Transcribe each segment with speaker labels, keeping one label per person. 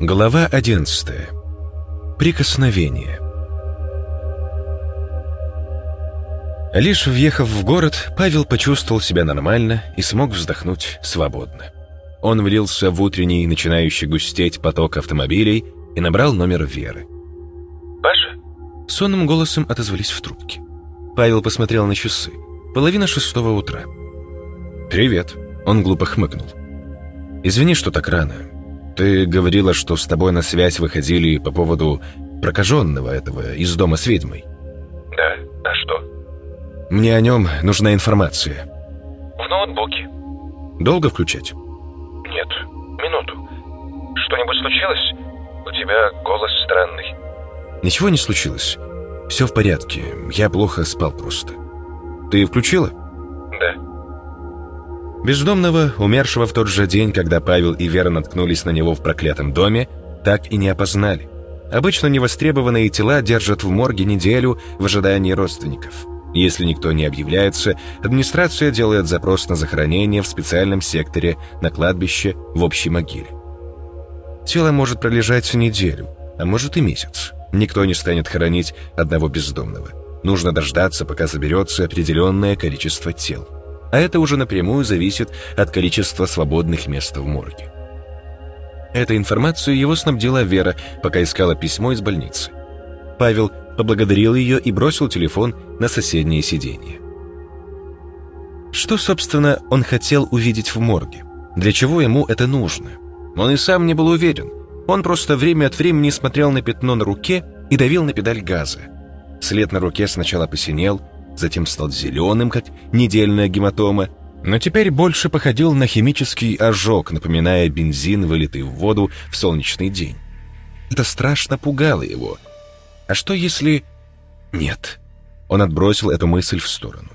Speaker 1: Глава 11. Прикосновение. Лишь въехав в город, Павел почувствовал себя нормально и смог вздохнуть свободно. Он влился в утренний, начинающий густеть поток автомобилей и набрал номер Веры.
Speaker 2: «Паша?»
Speaker 1: Сонным голосом отозвались в трубке. Павел посмотрел на часы. Половина шестого утра. «Привет», — он глупо хмыкнул. «Извини, что так рано. Ты говорила, что с тобой на связь выходили по поводу прокаженного этого из дома с ведьмой».
Speaker 2: «Да, а что?»
Speaker 1: «Мне о нем нужна информация».
Speaker 2: «В ноутбуке».
Speaker 1: «Долго включать?»
Speaker 2: «Нет, минуту. Что-нибудь случилось? У тебя голос странный».
Speaker 1: «Ничего не случилось. Все в порядке. Я плохо спал просто». «Ты включила?»
Speaker 2: «Да».
Speaker 1: Бездомного, умершего в тот же день, когда Павел и Вера наткнулись на него в проклятом доме, так и не опознали. Обычно невостребованные тела держат в морге неделю в ожидании родственников. Если никто не объявляется, администрация делает запрос на захоронение в специальном секторе на кладбище в общей могиле. Тело может пролежать неделю, а может и месяц. Никто не станет хоронить одного бездомного. Нужно дождаться, пока заберется определенное количество тел. А это уже напрямую зависит от количества свободных мест в морге. Этой информацию его снабдила Вера, пока искала письмо из больницы. Павел поблагодарил ее и бросил телефон на соседнее сиденье. Что, собственно, он хотел увидеть в морге? Для чего ему это нужно? Он и сам не был уверен. Он просто время от времени смотрел на пятно на руке и давил на педаль газа. След на руке сначала посинел, затем стал зеленым, как недельная гематома, но теперь больше походил на химический ожог, напоминая бензин, вылитый в воду в солнечный день. Это страшно пугало его. А что если... Нет. Он отбросил эту мысль в сторону.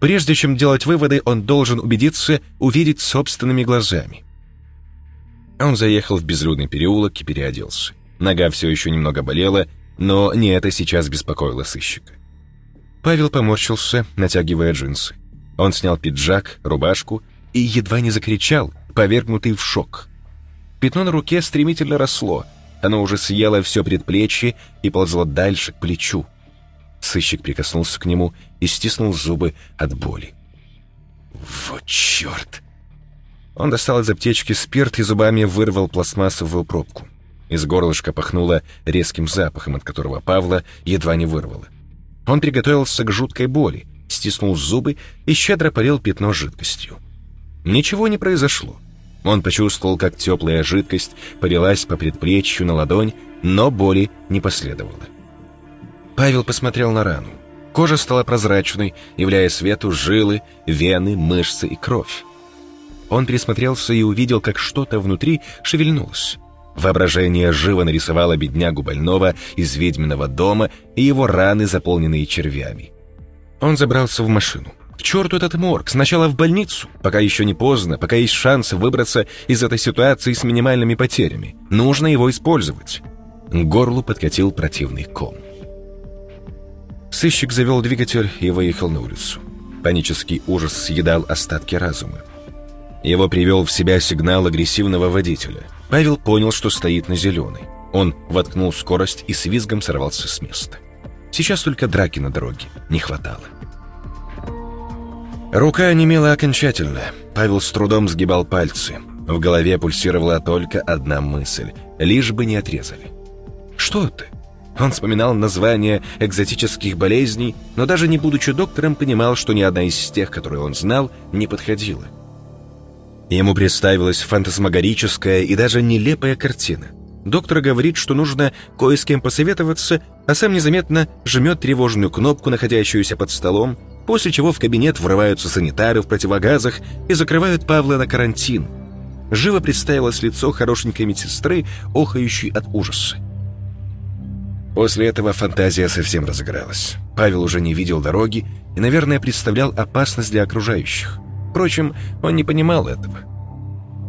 Speaker 1: Прежде чем делать выводы, он должен убедиться, увидеть собственными глазами. Он заехал в безлюдный переулок и переоделся. Нога все еще немного болела, но не это сейчас беспокоило сыщика. Павел поморщился, натягивая джинсы. Он снял пиджак, рубашку и едва не закричал, повергнутый в шок. Пятно на руке стремительно росло. Оно уже съело все предплечье и ползло дальше, к плечу. Сыщик прикоснулся к нему и стиснул зубы от боли. «Вот черт!» Он достал из аптечки спирт и зубами вырвал пластмассовую пробку. Из горлышка пахнуло резким запахом, от которого Павла едва не вырвало. Он приготовился к жуткой боли, стиснул зубы и щедро полил пятно жидкостью. Ничего не произошло. Он почувствовал, как теплая жидкость полилась по предплечью на ладонь, но боли не последовало. Павел посмотрел на рану. Кожа стала прозрачной, являя свету жилы, вены, мышцы и кровь. Он присмотрелся и увидел, как что-то внутри шевельнулось. Воображение живо нарисовало беднягу больного из ведьминого дома и его раны, заполненные червями. Он забрался в машину. К черту этот морг, сначала в больницу, пока еще не поздно, пока есть шанс выбраться из этой ситуации с минимальными потерями. Нужно его использовать. К горлу подкатил противный ком. Сыщик завел двигатель и выехал на улицу. Панический ужас съедал остатки разума. Его привел в себя сигнал агрессивного водителя. Павел понял, что стоит на зеленой. Он воткнул скорость и с визгом сорвался с места. Сейчас только драки на дороге не хватало. Рука онемела окончательно. Павел с трудом сгибал пальцы. В голове пульсировала только одна мысль. Лишь бы не отрезали. Что это? Он вспоминал названия экзотических болезней, но даже не будучи доктором, понимал, что ни одна из тех, которые он знал, не подходила. Ему представилась фантасмагорическая и даже нелепая картина. Доктор говорит, что нужно кое с кем посоветоваться, а сам незаметно жмет тревожную кнопку, находящуюся под столом, после чего в кабинет врываются санитары в противогазах и закрывают Павла на карантин. Живо представилось лицо хорошенькой медсестры, охающей от ужаса. После этого фантазия совсем разыгралась. Павел уже не видел дороги и, наверное, представлял опасность для окружающих. Впрочем, он не понимал этого.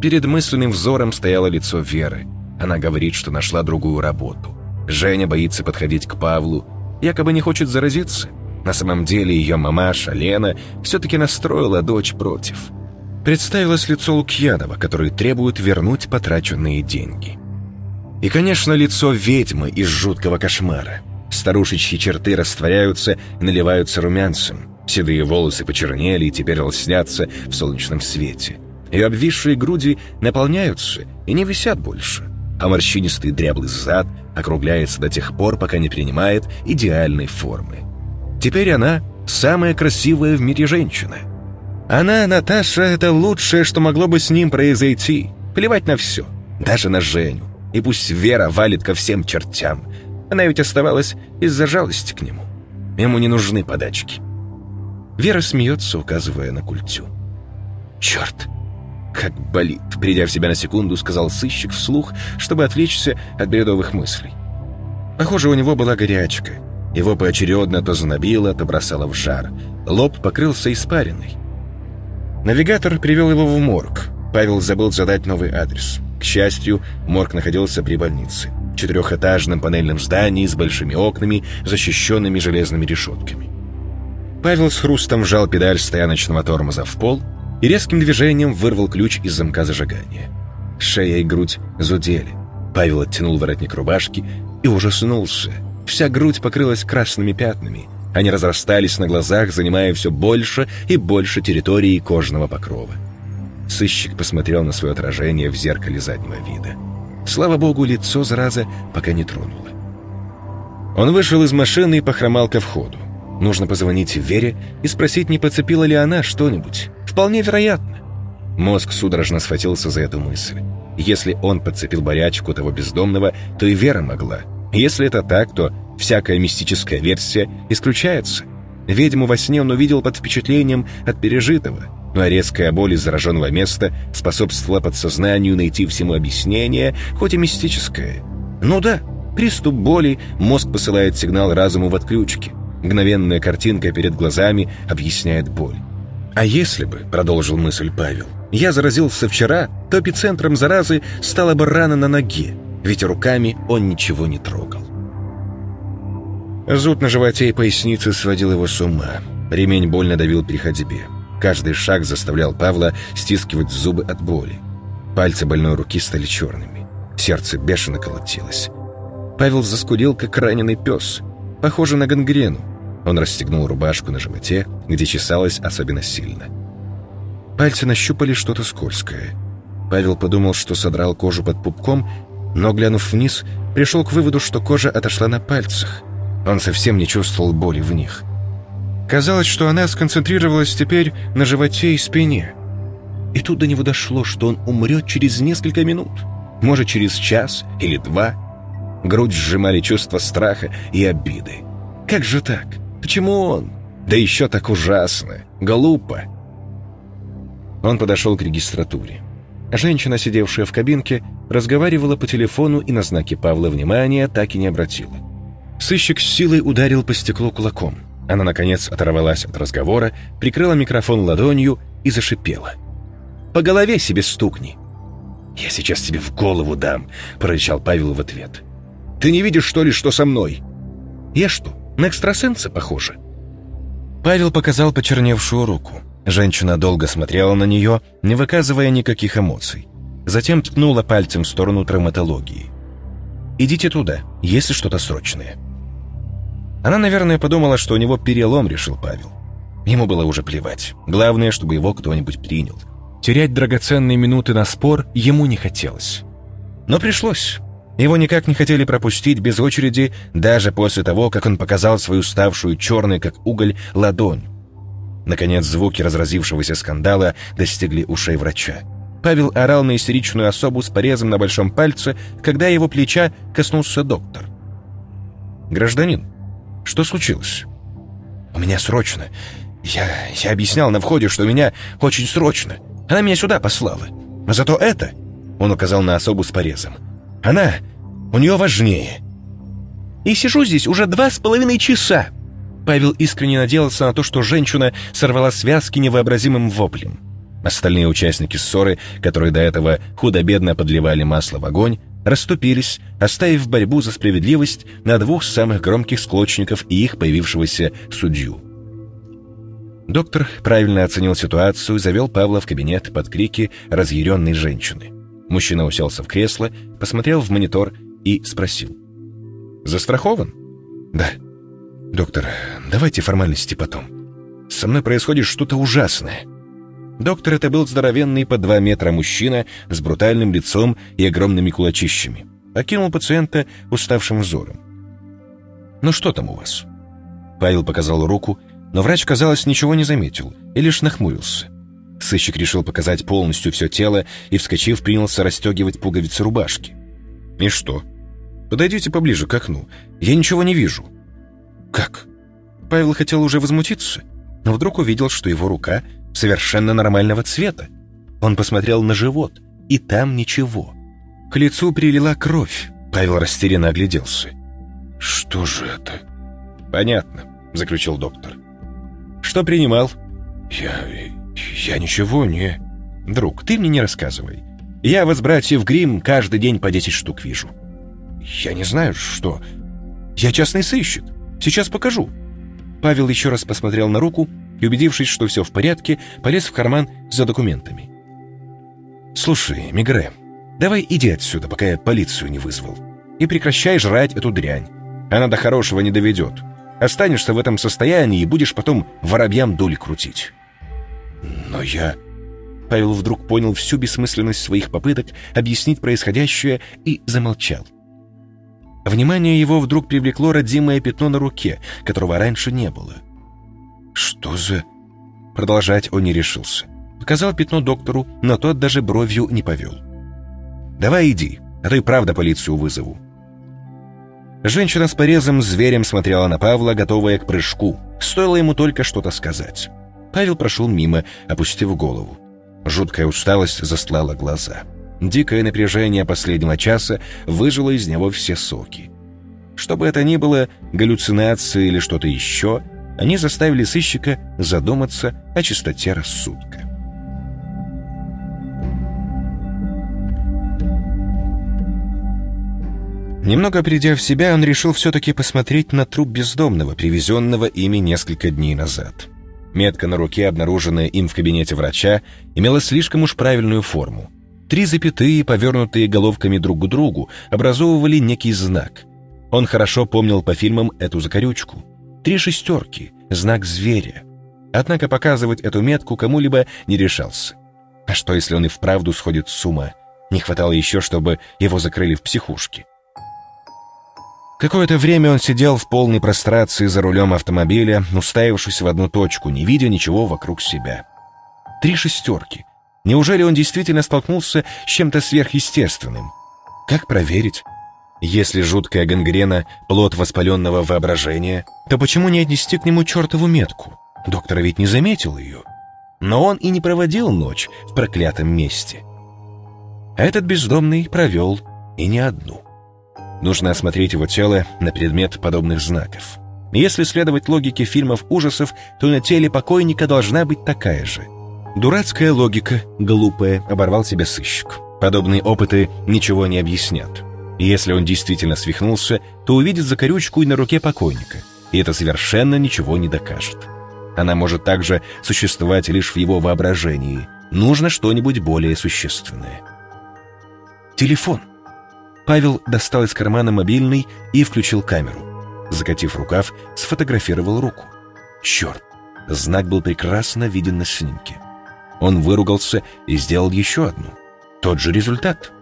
Speaker 1: Перед мысленным взором стояло лицо Веры. Она говорит, что нашла другую работу. Женя боится подходить к Павлу, якобы не хочет заразиться. На самом деле ее мамаша Лена все-таки настроила дочь против. Представилось лицо Лукьянова, который требует вернуть потраченные деньги. И, конечно, лицо ведьмы из жуткого кошмара. Старушечьи черты растворяются и наливаются румянцем. Седые волосы почернели и теперь лоснятся в солнечном свете. Ее обвисшие груди наполняются и не висят больше, а морщинистый дряблый зад округляется до тех пор, пока не принимает идеальной формы. Теперь она самая красивая в мире женщина. Она, Наташа, это лучшее, что могло бы с ним произойти. Плевать на все, даже на Женю. И пусть Вера валит ко всем чертям. Она ведь оставалась из-за жалости к нему. Ему не нужны подачки. Вера смеется, указывая на культю. «Черт! Как болит!» Придя в себя на секунду, сказал сыщик вслух, чтобы отвлечься от бредовых мыслей. Похоже, у него была горячка. Его поочередно то занобило, то бросало в жар. Лоб покрылся испариной. Навигатор привел его в морг. Павел забыл задать новый адрес. К счастью, морг находился при больнице. Четырехэтажном панельном здании с большими окнами, защищенными железными решетками. Павел с хрустом вжал педаль стояночного тормоза в пол и резким движением вырвал ключ из замка зажигания. Шея и грудь зудели. Павел оттянул воротник рубашки и ужаснулся. Вся грудь покрылась красными пятнами. Они разрастались на глазах, занимая все больше и больше территории кожного покрова. Сыщик посмотрел на свое отражение в зеркале заднего вида. Слава богу, лицо, зараза, пока не тронуло. Он вышел из машины и похромал ко входу. Нужно позвонить Вере и спросить, не подцепила ли она что-нибудь. Вполне вероятно. Мозг судорожно схватился за эту мысль. Если он подцепил борячку того бездомного, то и Вера могла. Если это так, то всякая мистическая версия исключается. Ведьму во сне он увидел под впечатлением от пережитого, а резкая боль из зараженного места способствовала подсознанию найти всему объяснение, хоть и мистическое. Ну да, приступ боли, мозг посылает сигнал разуму в отключке. Мгновенная картинка перед глазами объясняет боль. «А если бы, — продолжил мысль Павел, — я заразился вчера, то эпицентром заразы стала бы рана на ноге, ведь руками он ничего не трогал». Зуд на животе и пояснице сводил его с ума. Ремень больно давил при ходьбе. Каждый шаг заставлял Павла стискивать зубы от боли. Пальцы больной руки стали черными. Сердце бешено колотилось. Павел заскудел, как раненый пес — Похоже на гангрену. Он расстегнул рубашку на животе, где чесалось особенно сильно. Пальцы нащупали что-то скользкое. Павел подумал, что содрал кожу под пупком, но, глянув вниз, пришел к выводу, что кожа отошла на пальцах. Он совсем не чувствовал боли в них. Казалось, что она сконцентрировалась теперь на животе и спине. И тут до него дошло, что он умрет через несколько минут. Может, через час или два – Грудь сжимали чувства страха и обиды. Как же так? Почему он? Да еще так ужасно. Глупо. Он подошел к регистратуре. Женщина, сидевшая в кабинке, разговаривала по телефону и на знаки Павла внимания так и не обратила. Сыщик с силой ударил по стеклу кулаком. Она, наконец, оторвалась от разговора, прикрыла микрофон ладонью и зашипела. «По голове себе стукни!» «Я сейчас тебе в голову дам!» — прорычал Павел в ответ. Ты не видишь, что ли, что со мной? Я что, на экстрасенса похожа?» Павел показал почерневшую руку. Женщина долго смотрела на нее, не выказывая никаких эмоций. Затем ткнула пальцем в сторону травматологии. «Идите туда, если что-то срочное». Она, наверное, подумала, что у него перелом, решил Павел. Ему было уже плевать. Главное, чтобы его кто-нибудь принял. Терять драгоценные минуты на спор ему не хотелось. Но пришлось. Его никак не хотели пропустить без очереди, даже после того, как он показал свою ставшую черной, как уголь, ладонь. Наконец, звуки разразившегося скандала достигли ушей врача. Павел орал на истеричную особу с порезом на большом пальце, когда его плеча коснулся доктор. «Гражданин, что случилось?» «У меня срочно. Я, я объяснял на входе, что у меня очень срочно. Она меня сюда послала. А зато это...» Он указал на особу с порезом. Она у нее важнее. И сижу здесь уже два с половиной часа. Павел искренне надеялся на то, что женщина сорвала связки невообразимым воплем. Остальные участники ссоры, которые до этого худо-бедно подливали масло в огонь, расступились, оставив борьбу за справедливость на двух самых громких склочников и их появившегося судью. Доктор правильно оценил ситуацию и завел Павла в кабинет под крики разъяренной женщины. Мужчина уселся в кресло, посмотрел в монитор и спросил. «Застрахован?» «Да». «Доктор, давайте формальности потом. Со мной происходит что-то ужасное». Доктор это был здоровенный по два метра мужчина с брутальным лицом и огромными кулачищами. Окинул пациента уставшим взором. «Ну что там у вас?» Павел показал руку, но врач, казалось, ничего не заметил и лишь нахмурился. Сыщик решил показать полностью все тело и, вскочив, принялся расстегивать пуговицы рубашки. «И что?» «Подойдите поближе к окну. Я ничего не вижу». «Как?» Павел хотел уже возмутиться, но вдруг увидел, что его рука совершенно нормального цвета. Он посмотрел на живот, и там ничего. К лицу прилила кровь. Павел растерянно огляделся. «Что же это?» «Понятно», — заключил доктор. «Что принимал?» «Я... я ничего не...» «Друг, ты мне не рассказывай. Я вас, братьев Грим, каждый день по десять штук вижу». «Я не знаю, что...» «Я частный сыщик. Сейчас покажу». Павел еще раз посмотрел на руку и, убедившись, что все в порядке, полез в карман за документами. «Слушай, Мигре, давай иди отсюда, пока я полицию не вызвал, и прекращай жрать эту дрянь. Она до хорошего не доведет. Останешься в этом состоянии и будешь потом воробьям доли крутить». «Но я...» Павел вдруг понял всю бессмысленность своих попыток объяснить происходящее и замолчал. Внимание его вдруг привлекло родимое пятно на руке, которого раньше не было. «Что за...» Продолжать он не решился. Показал пятно доктору, но тот даже бровью не повел. «Давай иди, а то и правда полицию вызову». Женщина с порезом зверем смотрела на Павла, готовая к прыжку. Стоило ему только что-то сказать. Павел прошел мимо, опустив голову. Жуткая усталость застлала глаза. Дикое напряжение последнего часа выжило из него все соки. Что бы это ни было, галлюцинации или что-то еще — они заставили сыщика задуматься о чистоте рассудка. Немного придя в себя, он решил все-таки посмотреть на труп бездомного, привезенного ими несколько дней назад. Метка на руке, обнаруженная им в кабинете врача, имела слишком уж правильную форму. Три запятые, повернутые головками друг к другу, образовывали некий знак. Он хорошо помнил по фильмам эту закорючку — Три шестерки, знак зверя. Однако показывать эту метку кому-либо не решался. А что, если он и вправду сходит с ума? Не хватало еще, чтобы его закрыли в психушке. Какое-то время он сидел в полной прострации за рулем автомобиля, уставившись в одну точку, не видя ничего вокруг себя. Три шестерки. Неужели он действительно столкнулся с чем-то сверхъестественным? Как проверить? Если жуткая гангрена — плод воспаленного воображения, то почему не отнести к нему чертову метку? Доктор ведь не заметил ее. Но он и не проводил ночь в проклятом месте. Этот бездомный провел и не одну. Нужно осмотреть его тело на предмет подобных знаков. Если следовать логике фильмов ужасов, то на теле покойника должна быть такая же. Дурацкая логика, глупая, оборвал себя сыщик. Подобные опыты ничего не объяснят. Если он действительно свихнулся, то увидит закорючку и на руке покойника, и это совершенно ничего не докажет. Она может также существовать лишь в его воображении. Нужно что-нибудь более существенное. Телефон. Павел достал из кармана мобильный и включил камеру. Закатив рукав, сфотографировал руку. Черт, знак был прекрасно виден на снимке. Он выругался и сделал еще одну. Тот же результат.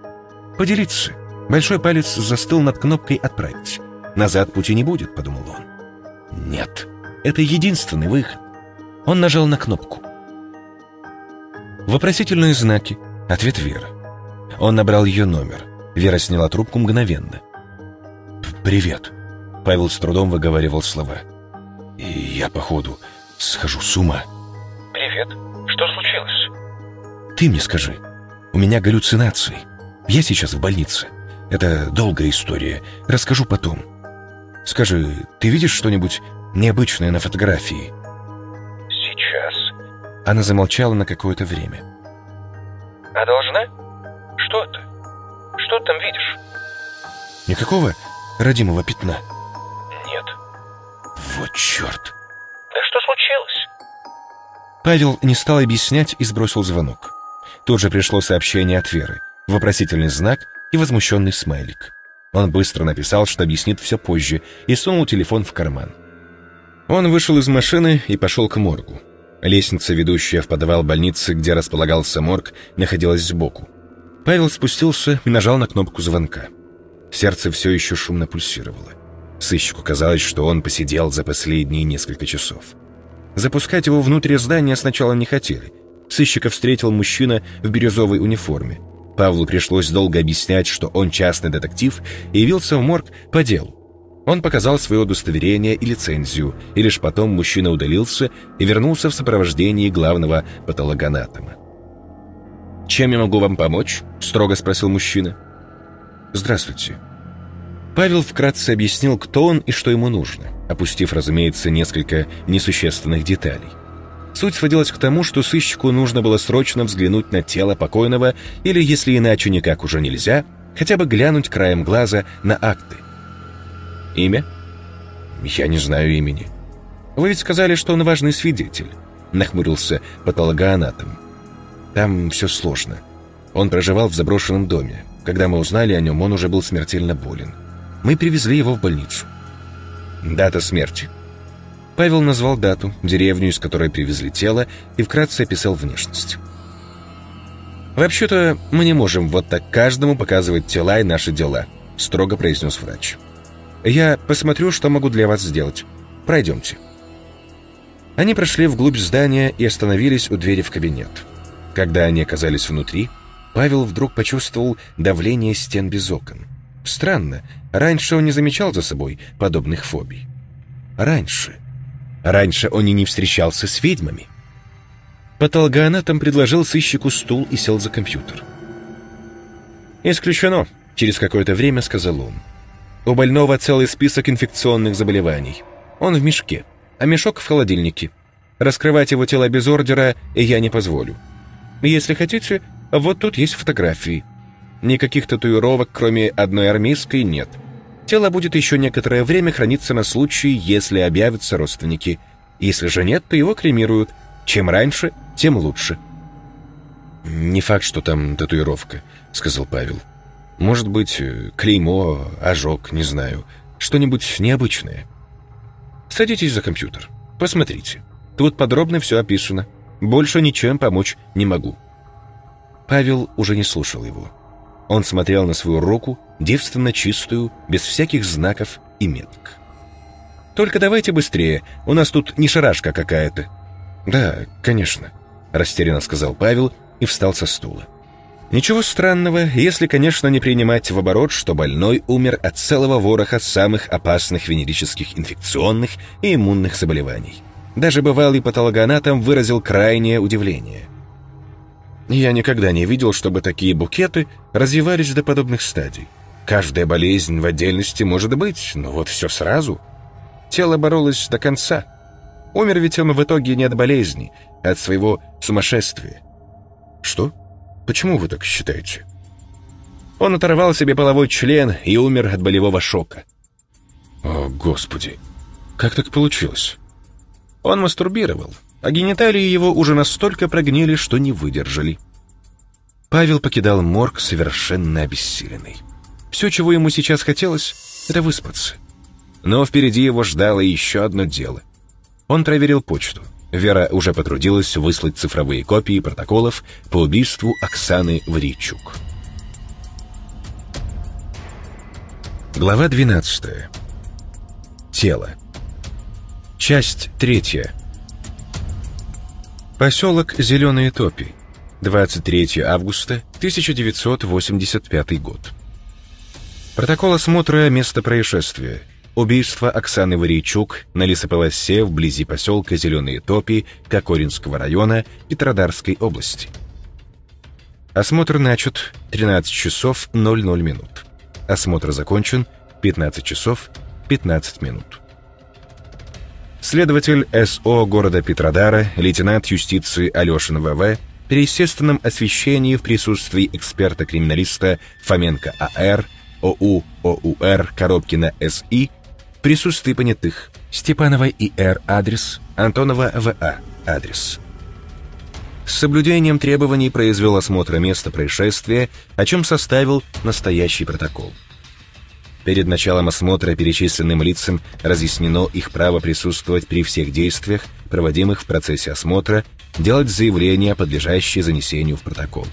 Speaker 1: Поделиться. Большой палец застыл над кнопкой «Отправить». «Назад пути не будет», — подумал он. «Нет, это единственный выход». Он нажал на кнопку. Вопросительные знаки. Ответ Вера. Он набрал ее номер. Вера сняла трубку мгновенно. «Привет», — Павел с трудом выговаривал слова. «И я, походу, схожу с ума».
Speaker 2: «Привет. Что случилось?»
Speaker 1: «Ты мне скажи. У меня галлюцинации. Я сейчас в больнице. Это долгая история. Расскажу потом. Скажи, ты видишь что-нибудь необычное на фотографии?»
Speaker 2: «Сейчас».
Speaker 1: Она замолчала на какое-то время.
Speaker 2: «А должна? Что ты? Что ты там видишь?»
Speaker 1: «Никакого родимого пятна?»
Speaker 2: «Нет».
Speaker 1: «Вот черт!»
Speaker 2: «Да что случилось?»
Speaker 1: Павел не стал объяснять и сбросил звонок. Тут же пришло сообщение от Веры. Вопросительный знак и возмущенный смайлик. Он быстро написал, что объяснит все позже, и сунул телефон в карман. Он вышел из машины и пошел к моргу. Лестница, ведущая в подвал больницы, где располагался морг, находилась сбоку. Павел спустился и нажал на кнопку звонка. Сердце все еще шумно пульсировало. Сыщику казалось, что он посидел за последние несколько часов. Запускать его внутрь здания сначала не хотели. Сыщика встретил мужчина в бирюзовой униформе. Павлу пришлось долго объяснять, что он частный детектив и явился в морг по делу. Он показал свое удостоверение и лицензию, и лишь потом мужчина удалился и вернулся в сопровождении главного патологоанатома. «Чем я могу вам помочь?» — строго спросил мужчина. «Здравствуйте». Павел вкратце объяснил, кто он и что ему нужно, опустив, разумеется, несколько несущественных деталей. Суть сводилась к тому, что сыщику нужно было срочно взглянуть на тело покойного или, если иначе никак уже нельзя, хотя бы глянуть краем глаза на акты. «Имя?» «Я не знаю имени». «Вы ведь сказали, что он важный свидетель», — нахмурился патологоанатом. «Там все сложно. Он проживал в заброшенном доме. Когда мы узнали о нем, он уже был смертельно болен. Мы привезли его в больницу». «Дата смерти?» Павел назвал дату, деревню, из которой привезли тело, и вкратце описал внешность. «Вообще-то мы не можем вот так каждому показывать тела и наши дела», строго произнес врач. «Я посмотрю, что могу для вас сделать. Пройдемте». Они прошли вглубь здания и остановились у двери в кабинет. Когда они оказались внутри, Павел вдруг почувствовал давление стен без окон. Странно, раньше он не замечал за собой подобных фобий. Раньше. Раньше он и не встречался с ведьмами. Патологоанатом предложил сыщику стул и сел за компьютер. «Исключено», — через какое-то время сказал он. «У больного целый список инфекционных заболеваний. Он в мешке, а мешок в холодильнике. Раскрывать его тело без ордера я не позволю. Если хотите, вот тут есть фотографии. Никаких татуировок, кроме одной армейской, нет». Тело будет еще некоторое время храниться на случай, если объявятся родственники. Если же нет, то его кремируют. Чем раньше, тем лучше. «Не факт, что там татуировка», — сказал Павел. «Может быть, клеймо, ожог, не знаю. Что-нибудь необычное». «Садитесь за компьютер. Посмотрите. Тут подробно все описано. Больше ничем помочь не могу». Павел уже не слушал его. Он смотрел на свою руку, девственно чистую, без всяких знаков и меток. «Только давайте быстрее, у нас тут не шарашка какая-то». «Да, конечно», — растерянно сказал Павел и встал со стула. Ничего странного, если, конечно, не принимать в оборот, что больной умер от целого вороха самых опасных венерических инфекционных и иммунных заболеваний. Даже бывалый патологоанатом выразил крайнее удивление — я никогда не видел, чтобы такие букеты развивались до подобных стадий. Каждая болезнь в отдельности может быть, но вот все сразу. Тело боролось до конца. Умер ведь он в итоге не от болезни, а от своего сумасшествия. Что? Почему вы так считаете? Он оторвал себе половой член и умер от болевого шока. О, Господи! Как так получилось? Он мастурбировал а гениталии его уже настолько прогнили, что не выдержали. Павел покидал морг совершенно обессиленный. Все, чего ему сейчас хотелось, это выспаться. Но впереди его ждало еще одно дело. Он проверил почту. Вера уже потрудилась выслать цифровые копии протоколов по убийству Оксаны Варичук. Глава 12. Тело. Часть третья. Поселок Зеленые Топи. 23 августа 1985 год. Протокол осмотра места происшествия. Убийство Оксаны Варейчук на лесополосе вблизи поселка Зеленые Топи Кокоринского района Петродарской области. Осмотр начат 13 часов 00 минут. Осмотр закончен 15 часов 15 минут. Следователь СО города Петродара, лейтенант юстиции Алешин ВВ, при естественном освещении в присутствии эксперта-криминалиста Фоменко АР, ОУ ОУР Коробкина СИ, присутствии понятых Степанова ИР адрес, Антонова ВА адрес. С соблюдением требований произвел осмотр места происшествия, о чем составил настоящий протокол. Перед началом осмотра перечисленным лицам разъяснено их право присутствовать при всех действиях, проводимых в процессе осмотра, делать заявления, подлежащие занесению в протокол.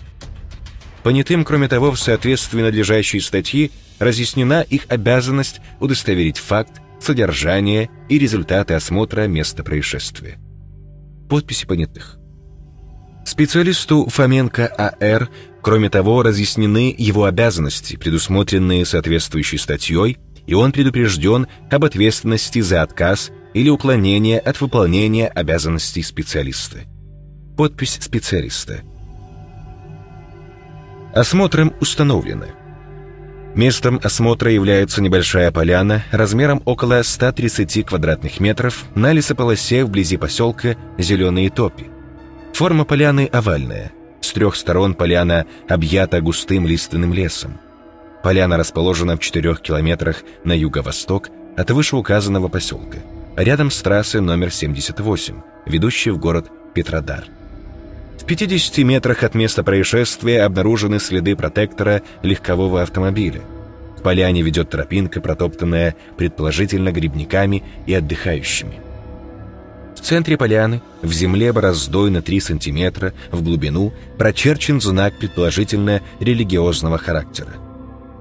Speaker 1: Понятым, кроме того, в соответствии надлежащей статьи разъяснена их обязанность удостоверить факт, содержание и результаты осмотра места происшествия. Подписи понятых. Специалисту Фоменко А.Р. Кроме того, разъяснены его обязанности, предусмотренные соответствующей статьей, и он предупрежден об ответственности за отказ или уклонение от выполнения обязанностей специалиста. Подпись специалиста. Осмотром установлено. Местом осмотра является небольшая поляна размером около 130 квадратных метров на лесополосе вблизи поселка Зеленые Топи. Форма поляны овальная. С трех сторон поляна объята густым лиственным лесом. Поляна расположена в четырех километрах на юго-восток от вышеуказанного поселка, рядом с трассой номер 78, ведущей в город Петродар. В 50 метрах от места происшествия обнаружены следы протектора легкового автомобиля. К поляне ведет тропинка, протоптанная предположительно грибниками и отдыхающими. В центре поляны, в земле бороздой на 3 сантиметра, в глубину, прочерчен знак предположительно религиозного характера.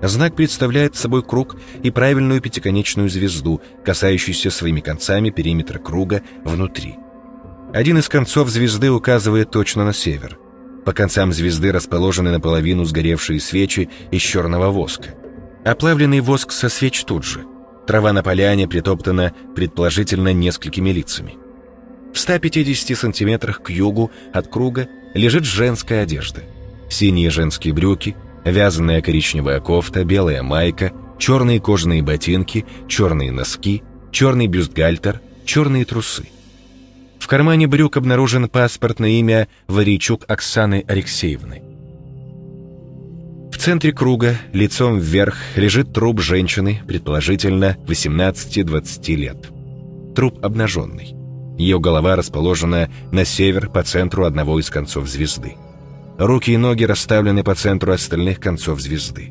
Speaker 1: Знак представляет собой круг и правильную пятиконечную звезду, касающуюся своими концами периметра круга внутри. Один из концов звезды указывает точно на север. По концам звезды расположены наполовину сгоревшие свечи из черного воска. Оплавленный воск со свеч тут же. Трава на поляне притоптана предположительно несколькими лицами. В 150 сантиметрах к югу от круга лежит женская одежда. Синие женские брюки, вязаная коричневая кофта, белая майка, черные кожаные ботинки, черные носки, черный бюстгальтер, черные трусы. В кармане брюк обнаружен паспорт на имя Варичук Оксаны Алексеевны. В центре круга, лицом вверх, лежит труп женщины, предположительно 18-20 лет. Труп обнаженный. Ее голова расположена на север по центру одного из концов звезды. Руки и ноги расставлены по центру остальных концов звезды.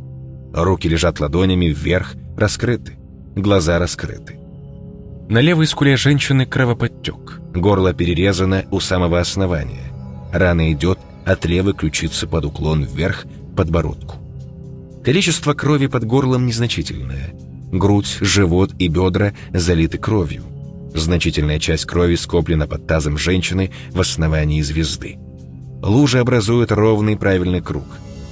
Speaker 1: Руки лежат ладонями вверх, раскрыты. Глаза раскрыты. На левой скуле женщины кровоподтек. Горло перерезано у самого основания. Рана идет от левой ключицы под уклон вверх подбородку. Количество крови под горлом незначительное. Грудь, живот и бедра залиты кровью. Значительная часть крови скоплена под тазом женщины в основании звезды. Лужи образуют ровный правильный круг.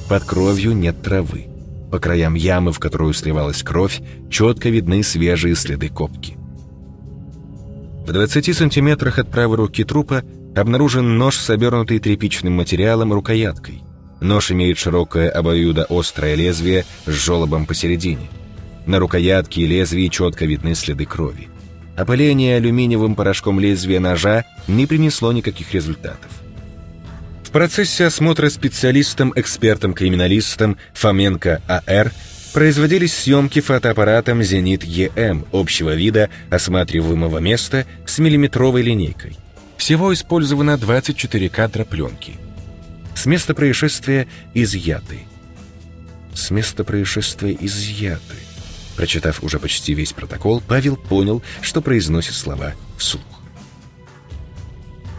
Speaker 1: Под кровью нет травы. По краям ямы, в которую сливалась кровь, четко видны свежие следы копки. В 20 сантиметрах от правой руки трупа обнаружен нож с обернутой тряпичным материалом рукояткой. Нож имеет широкое обоюдоострое лезвие с желобом посередине. На рукоятке и лезвии четко видны следы крови. Опыление алюминиевым порошком лезвия ножа не принесло никаких результатов. В процессе осмотра специалистом-экспертом-криминалистом Фоменко А.Р. производились съемки фотоаппаратом «Зенит ЕМ» общего вида осматриваемого места с миллиметровой линейкой. Всего использовано 24 кадра пленки. С места происшествия изъяты. С места происшествия изъяты. Прочитав уже почти весь протокол, Павел понял, что произносит слова вслух.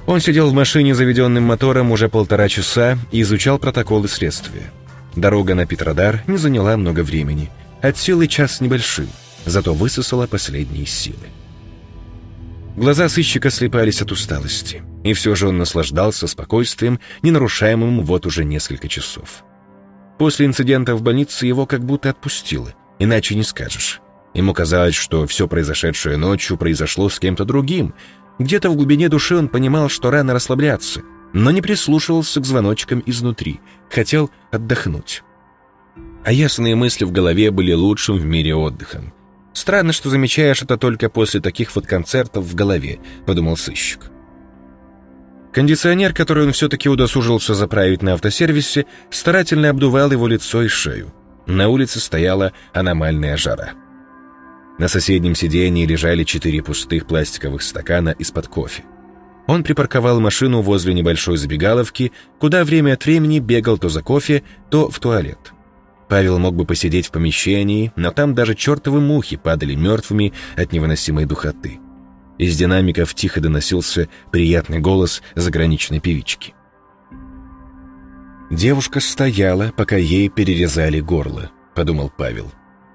Speaker 1: Он сидел в машине заведенным мотором уже полтора часа и изучал протоколы следствия. Дорога на Петродар не заняла много времени. От силы час небольшим, зато высосала последние силы. Глаза сыщика слепались от усталости, и все же он наслаждался спокойствием, не нарушаемым вот уже несколько часов. После инцидента в больнице его как будто отпустило, Иначе не скажешь. Ему казалось, что все произошедшее ночью произошло с кем-то другим. Где-то в глубине души он понимал, что рано расслабляться, но не прислушивался к звоночкам изнутри, хотел отдохнуть. А ясные мысли в голове были лучшим в мире отдыхом. «Странно, что замечаешь это только после таких вот концертов в голове», — подумал сыщик. Кондиционер, который он все-таки удосужился заправить на автосервисе, старательно обдувал его лицо и шею. На улице стояла аномальная жара. На соседнем сиденье лежали четыре пустых пластиковых стакана из-под кофе. Он припарковал машину возле небольшой забегаловки, куда время от времени бегал то за кофе, то в туалет. Павел мог бы посидеть в помещении, но там даже чертовы мухи падали мертвыми от невыносимой духоты. Из динамиков тихо доносился приятный голос заграничной певички. «Девушка стояла, пока ей перерезали горло», — подумал Павел.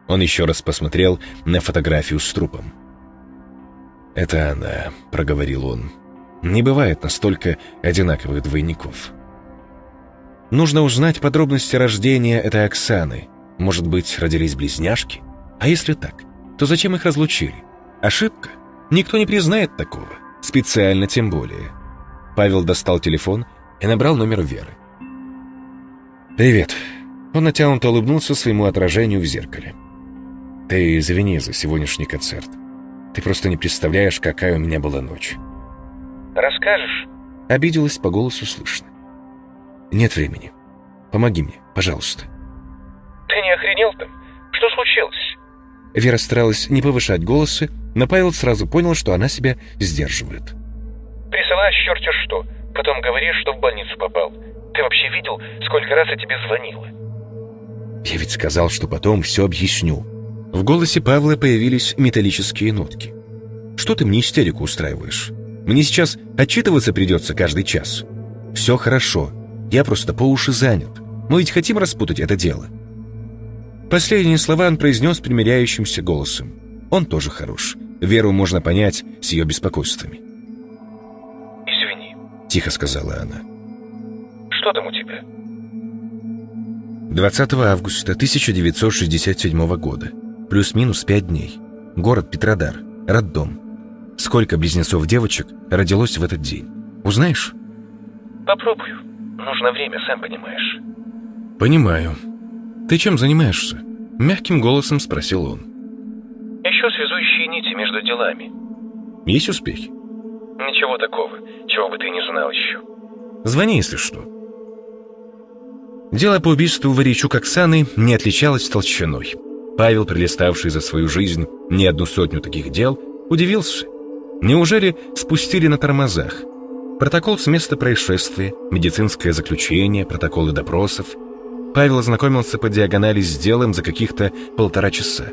Speaker 1: Он еще раз посмотрел на фотографию с трупом. «Это она», — проговорил он. «Не бывает настолько одинаковых двойников». Нужно узнать подробности рождения этой Оксаны. Может быть, родились близняшки? А если так, то зачем их разлучили? Ошибка? Никто не признает такого. Специально тем более. Павел достал телефон и набрал номер Веры. «Привет». Он натянуто улыбнулся своему отражению в зеркале. «Ты извини за сегодняшний концерт. Ты просто не представляешь, какая у меня была ночь».
Speaker 2: «Расскажешь?»
Speaker 1: Обиделась по голосу слышно. «Нет времени. Помоги мне, пожалуйста».
Speaker 2: «Ты не охренел там? Что случилось?»
Speaker 1: Вера старалась не повышать голосы, но Павел сразу понял, что она себя сдерживает.
Speaker 2: «Присылаешь черти что, потом говоришь, что в больницу попал. Ты вообще видел, сколько раз я тебе звонила?»
Speaker 1: «Я ведь сказал, что потом все объясню». В голосе Павла появились металлические нотки. «Что ты мне истерику устраиваешь? Мне сейчас отчитываться придется каждый час. Все хорошо, я просто по уши занят. Мы ведь хотим распутать это дело». Последние слова он произнес примиряющимся голосом. Он тоже хорош. Веру можно понять с ее беспокойствами.
Speaker 2: «Извини», —
Speaker 1: тихо сказала она.
Speaker 2: Что там у тебя?»
Speaker 1: 20 августа 1967 года. Плюс-минус пять дней. Город Петродар. Роддом. Сколько близнецов-девочек родилось в этот день? Узнаешь?
Speaker 2: «Попробую. Нужно время, сам понимаешь».
Speaker 1: «Понимаю. Ты чем занимаешься?» Мягким голосом спросил он.
Speaker 2: «Ищу связующие нити между делами».
Speaker 1: «Есть успехи?»
Speaker 2: «Ничего такого, чего бы ты не знал еще».
Speaker 1: «Звони, если что». Дело по убийству Варичук Оксаны не отличалось толщиной. Павел, прилиставший за свою жизнь не одну сотню таких дел, удивился. Неужели спустили на тормозах? Протокол с места происшествия, медицинское заключение, протоколы допросов. Павел ознакомился по диагонали с делом за каких-то полтора часа.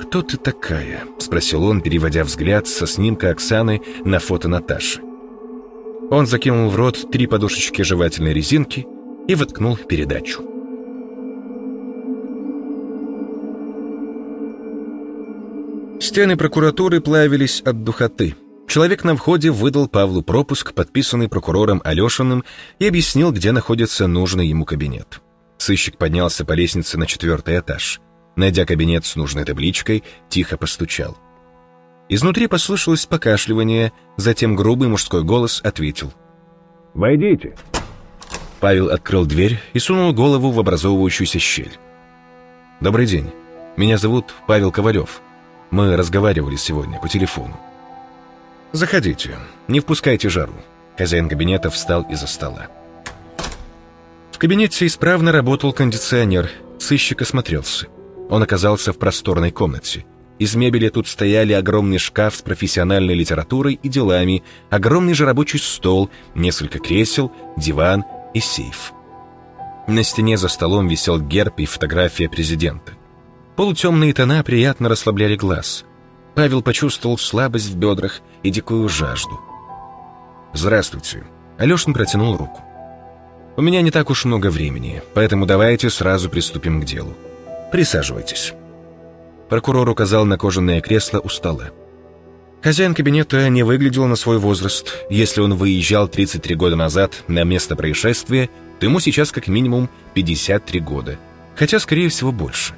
Speaker 1: «Кто ты такая?» — спросил он, переводя взгляд со снимка Оксаны на фото Наташи. Он закинул в рот три подушечки жевательной резинки — и воткнул в передачу. Стены прокуратуры плавились от духоты. Человек на входе выдал Павлу пропуск, подписанный прокурором Алешиным, и объяснил, где находится нужный ему кабинет. Сыщик поднялся по лестнице на четвертый этаж. Найдя кабинет с нужной табличкой, тихо постучал. Изнутри послышалось покашливание, затем грубый мужской голос ответил.
Speaker 3: «Войдите».
Speaker 1: Павел открыл дверь и сунул голову в образовывающуюся щель. «Добрый день. Меня зовут Павел Ковалев. Мы разговаривали сегодня по телефону». «Заходите. Не впускайте жару». Хозяин кабинета встал из-за стола. В кабинете исправно работал кондиционер. Сыщик осмотрелся. Он оказался в просторной комнате. Из мебели тут стояли огромный шкаф с профессиональной литературой и делами, огромный же рабочий стол, несколько кресел, диван и сейф. На стене за столом висел герб и фотография президента. Полутемные тона приятно расслабляли глаз. Павел почувствовал слабость в бедрах и дикую жажду. «Здравствуйте». Алешин протянул руку. «У меня не так уж много времени, поэтому давайте сразу приступим к делу. Присаживайтесь». Прокурор указал на кожаное кресло у стола. Хозяин кабинета не выглядел на свой возраст. Если он выезжал 33 года назад на место происшествия, то ему сейчас как минимум 53 года. Хотя, скорее всего, больше.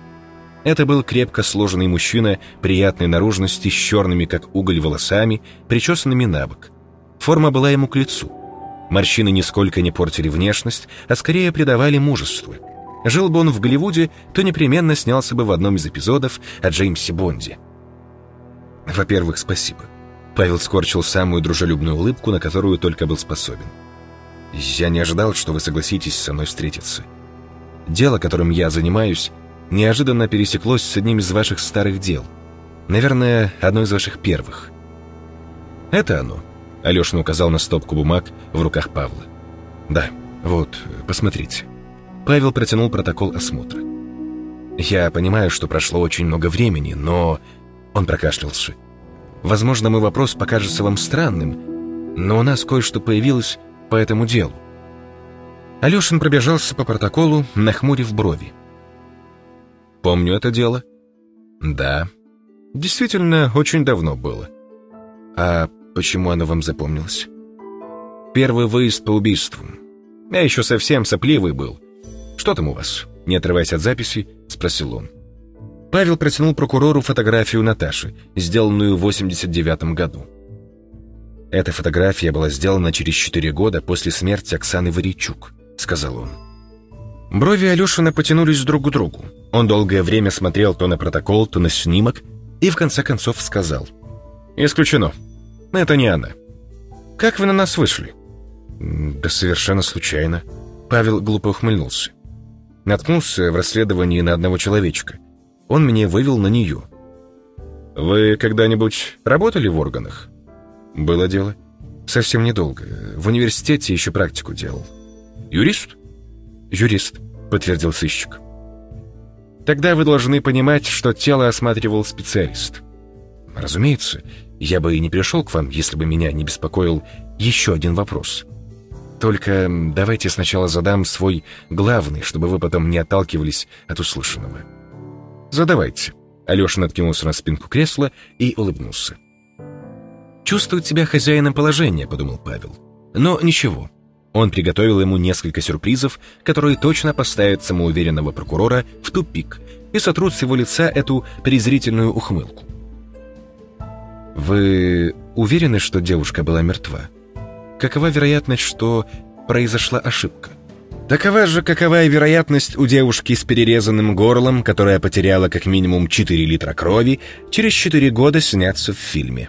Speaker 1: Это был крепко сложенный мужчина приятной наружности с черными, как уголь, волосами, причесанными на бок. Форма была ему к лицу. Морщины нисколько не портили внешность, а скорее придавали мужество. Жил бы он в Голливуде, то непременно снялся бы в одном из эпизодов о Джеймсе Бонде – во-первых, спасибо. Павел скорчил самую дружелюбную улыбку, на которую только был способен. Я не ожидал, что вы согласитесь со мной встретиться. Дело, которым я занимаюсь, неожиданно пересеклось с одним из ваших старых дел. Наверное, одно из ваших первых. Это оно. Алешин указал на стопку бумаг в руках Павла. Да, вот, посмотрите. Павел протянул протокол осмотра. «Я понимаю, что прошло очень много времени, но...» Он прокашлялся. «Возможно, мой вопрос покажется вам странным, но у нас кое-что появилось по этому делу». Алешин пробежался по протоколу, нахмурив брови. «Помню это дело». «Да, действительно, очень давно было». «А почему оно вам запомнилось?» «Первый выезд по убийству. Я еще совсем сопливый был. Что там у вас?» Не отрываясь от записи, спросил он. Павел протянул прокурору фотографию Наташи, сделанную в 89 году. Эта фотография была сделана через 4 года после смерти Оксаны Варичук, сказал он. Брови Алешина потянулись друг к другу. Он долгое время смотрел то на протокол, то на снимок, и в конце концов сказал. «Исключено. Это не она. Как вы на нас вышли?» «Да совершенно случайно». Павел глупо ухмыльнулся. Наткнулся в расследовании на одного человечка. Он меня вывел на нее. «Вы когда-нибудь работали в органах?» «Было дело. Совсем недолго. В университете еще практику делал». «Юрист?» «Юрист», — подтвердил сыщик. «Тогда вы должны понимать, что тело осматривал специалист». «Разумеется, я бы и не пришел к вам, если бы меня не беспокоил еще один вопрос». Только давайте сначала задам свой главный, чтобы вы потом не отталкивались от услышанного. Задавайте. Алешин откинулся на спинку кресла и улыбнулся. «Чувствует себя хозяином положения», — подумал Павел. «Но ничего. Он приготовил ему несколько сюрпризов, которые точно поставят самоуверенного прокурора в тупик и сотрут с его лица эту презрительную ухмылку. «Вы уверены, что девушка была мертва?» какова вероятность, что произошла ошибка? Такова же, какова и вероятность у девушки с перерезанным горлом, которая потеряла как минимум 4 литра крови, через 4 года сняться в фильме.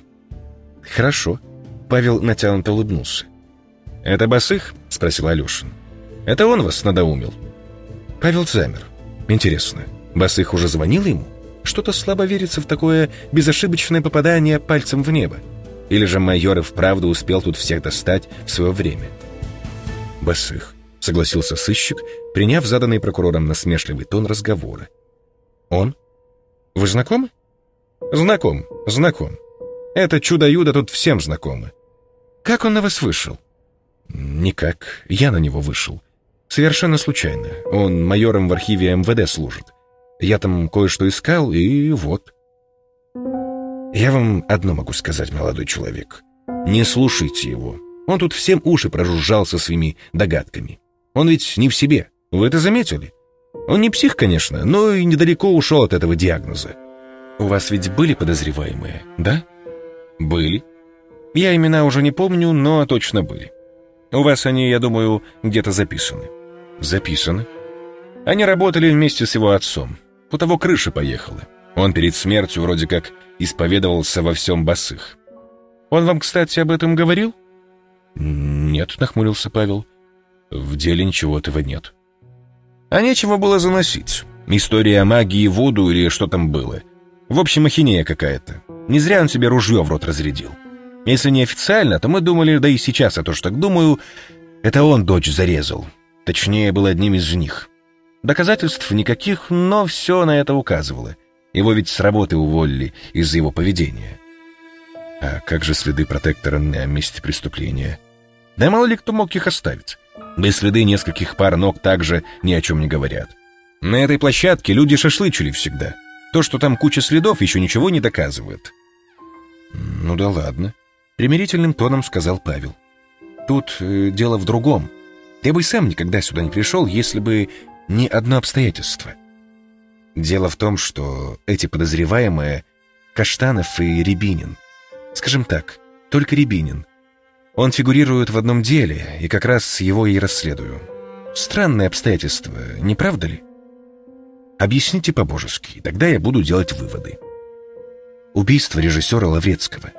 Speaker 1: Хорошо. Павел натянуто улыбнулся. «Это Басых?» — спросил Алешин. «Это он вас надоумил?» Павел замер. «Интересно, Басых уже звонил ему? Что-то слабо верится в такое безошибочное попадание пальцем в небо. Или же майор и вправду успел тут всех достать в свое время? Басых, согласился сыщик, приняв заданный прокурором насмешливый тон разговора. Он? Вы знакомы? Знаком, знаком. Это чудо-юдо тут всем знакомы. Как он на вас вышел? Никак. Я на него вышел. Совершенно случайно. Он майором в архиве МВД служит. Я там кое-что искал, и вот. Я вам одно могу сказать, молодой человек. Не слушайте его. Он тут всем уши прожужжал со своими догадками. Он ведь не в себе. Вы это заметили? Он не псих, конечно, но и недалеко ушел от этого диагноза. У вас ведь были подозреваемые, да? Были. Я имена уже не помню, но точно были. У вас они, я думаю, где-то записаны. Записаны. Они работали вместе с его отцом. У того крыша поехала. Он перед смертью вроде как исповедовался во всем босых. Он вам, кстати, об этом говорил? Нет, нахмурился Павел. В деле ничего этого нет. А нечего было заносить. История о магии, воду или что там было. В общем, ахинея какая-то. Не зря он себе ружье в рот разрядил. Если не официально, то мы думали, да и сейчас я тоже так думаю, это он дочь зарезал. Точнее, был одним из них. Доказательств никаких, но все на это указывало. Его ведь с работы уволили из-за его поведения. А как же следы протектора на месте преступления? Да мало ли кто мог их оставить. Да и следы нескольких пар ног также ни о чем не говорят. На этой площадке люди шашлычили всегда. То, что там куча следов, еще ничего не доказывает. Ну да ладно. Примирительным тоном сказал Павел. Тут э, дело в другом. Я бы сам никогда сюда не пришел, если бы не одно обстоятельство. Дело в том, что эти подозреваемые — Каштанов и Рябинин. Скажем так, только Рябинин. Он фигурирует в одном деле, и как раз его и расследую. Странное обстоятельство, не правда ли? Объясните по-божески, тогда я буду делать выводы. Убийство режиссера Лаврецкого.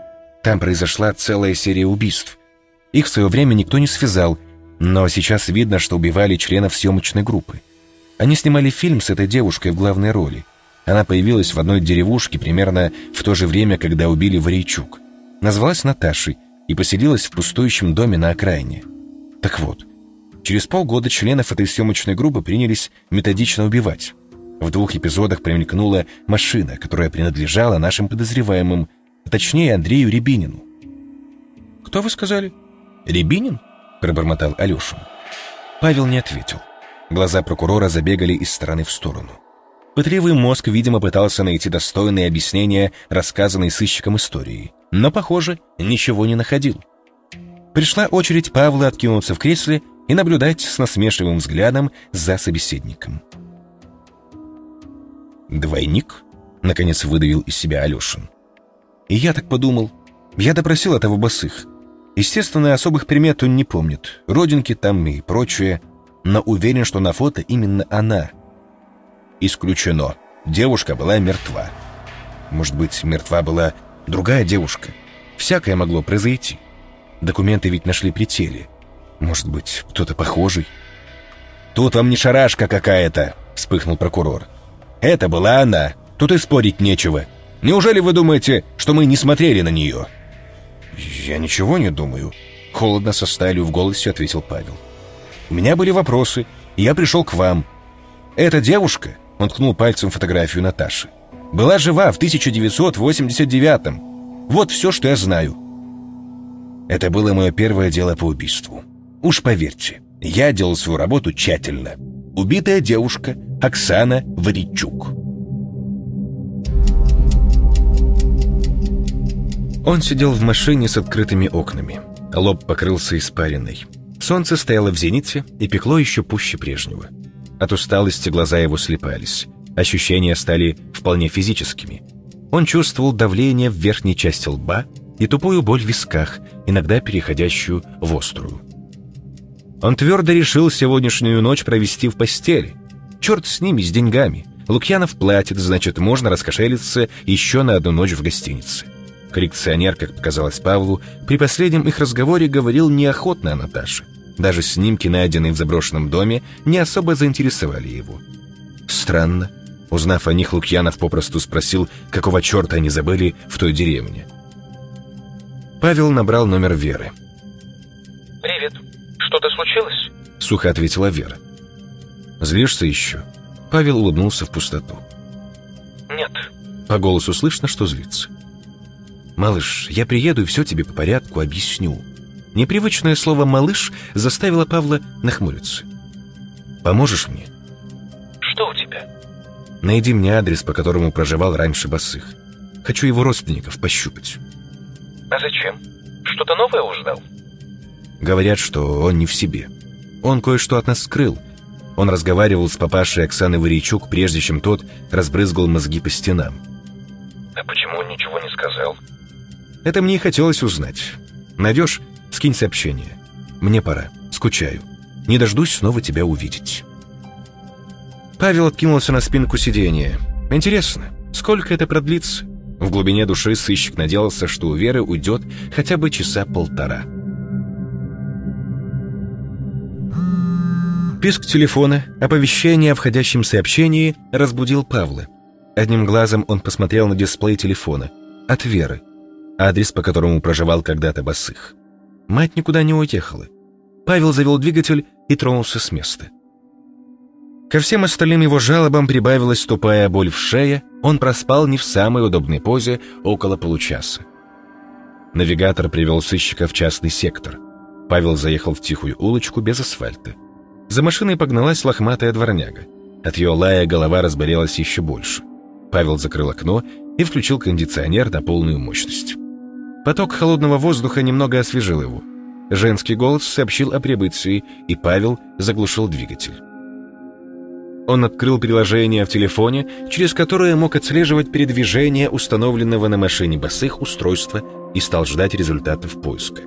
Speaker 1: Там произошла целая серия убийств. Их в свое время никто не связал, но сейчас видно, что убивали членов съемочной группы. Они снимали фильм с этой девушкой в главной роли. Она появилась в одной деревушке примерно в то же время, когда убили Варейчук. Назвалась Наташей и поселилась в пустующем доме на окраине. Так вот, Через полгода членов этой съемочной группы принялись методично убивать. В двух эпизодах промелькнула машина, которая принадлежала нашим подозреваемым, а точнее Андрею Рябинину. «Кто вы сказали?» «Рябинин?» — пробормотал Алешин. Павел не ответил. Глаза прокурора забегали из стороны в сторону. Пытливый мозг, видимо, пытался найти достойные объяснения рассказанной сыщиком истории, но, похоже, ничего не находил. Пришла очередь Павла откинуться в кресле и наблюдать с насмешливым взглядом за собеседником. «Двойник?» — наконец выдавил из себя Алешин. И я так подумал. Я допросил этого босых. Естественно, особых примет он не помнит. Родинки там и прочее. Но уверен, что на фото именно она. Исключено. Девушка была мертва. Может быть, мертва была другая девушка. Всякое могло произойти. Документы ведь нашли при теле. Может быть, кто-то похожий? «Тут вам не шарашка какая-то», — вспыхнул прокурор. «Это была она. Тут и спорить нечего. Неужели вы думаете, что мы не смотрели на нее?» «Я ничего не думаю», — холодно со сталью в голосе ответил Павел. «У меня были вопросы, и я пришел к вам. Эта девушка, — он ткнул пальцем фотографию Наташи, — была жива в 1989-м. Вот все, что я знаю. Это было мое первое дело по убийству. Уж поверьте, я делал свою работу тщательно. Убитая девушка Оксана Варичук. Он сидел в машине с открытыми окнами. Лоб покрылся испариной. Солнце стояло в зените и пекло еще пуще прежнего. От усталости глаза его слепались. Ощущения стали вполне физическими. Он чувствовал давление в верхней части лба и тупую боль в висках, иногда переходящую в острую. Он твердо решил сегодняшнюю ночь провести в постели. Черт с ними, с деньгами. Лукьянов платит, значит, можно раскошелиться еще на одну ночь в гостинице. Коллекционер, как показалось Павлу, при последнем их разговоре говорил неохотно о Наташе. Даже снимки, найденные в заброшенном доме, не особо заинтересовали его. Странно. Узнав о них, Лукьянов попросту спросил, какого черта они забыли в той деревне. Павел набрал номер Веры.
Speaker 2: «Привет. Что-то случилось?»
Speaker 1: Сухо ответила Вера. «Злишься еще?» Павел улыбнулся в пустоту.
Speaker 2: «Нет».
Speaker 1: По голосу слышно, что злится. «Малыш, я приеду и все тебе по порядку объясню». Непривычное слово «малыш» заставило Павла нахмуриться. «Поможешь мне?»
Speaker 2: «Что у тебя?»
Speaker 1: «Найди мне адрес, по которому проживал раньше Басых. Хочу его родственников пощупать».
Speaker 2: «А зачем? Что-то новое узнал?»
Speaker 1: Говорят, что он не в себе. Он кое-что от нас скрыл. Он разговаривал с папашей Оксаны Варичук, прежде чем тот разбрызгал мозги по стенам.
Speaker 2: «А почему он ничего не сказал?»
Speaker 1: Это мне и хотелось узнать. Найдешь? Скинь сообщение. Мне пора. Скучаю. Не дождусь снова тебя увидеть. Павел откинулся на спинку сиденья. Интересно, сколько это продлится? В глубине души сыщик надеялся, что у Веры уйдет хотя бы часа полтора. Писк телефона, оповещение о входящем сообщении разбудил Павла. Одним глазом он посмотрел на дисплей телефона. От Веры. Адрес, по которому проживал когда-то Басых. Мать никуда не уехала. Павел завел двигатель и тронулся с места. Ко всем остальным его жалобам прибавилась тупая боль в шее, он проспал не в самой удобной позе около получаса. Навигатор привел сыщика в частный сектор. Павел заехал в тихую улочку без асфальта. За машиной погналась лохматая дворняга. От ее лая голова разболелась еще больше. Павел закрыл окно и включил кондиционер на полную мощность. Поток холодного воздуха немного освежил его. Женский голос сообщил о прибытии, и Павел заглушил двигатель. Он открыл приложение в телефоне, через которое мог отслеживать передвижение установленного на машине босых устройства и стал ждать результатов поиска.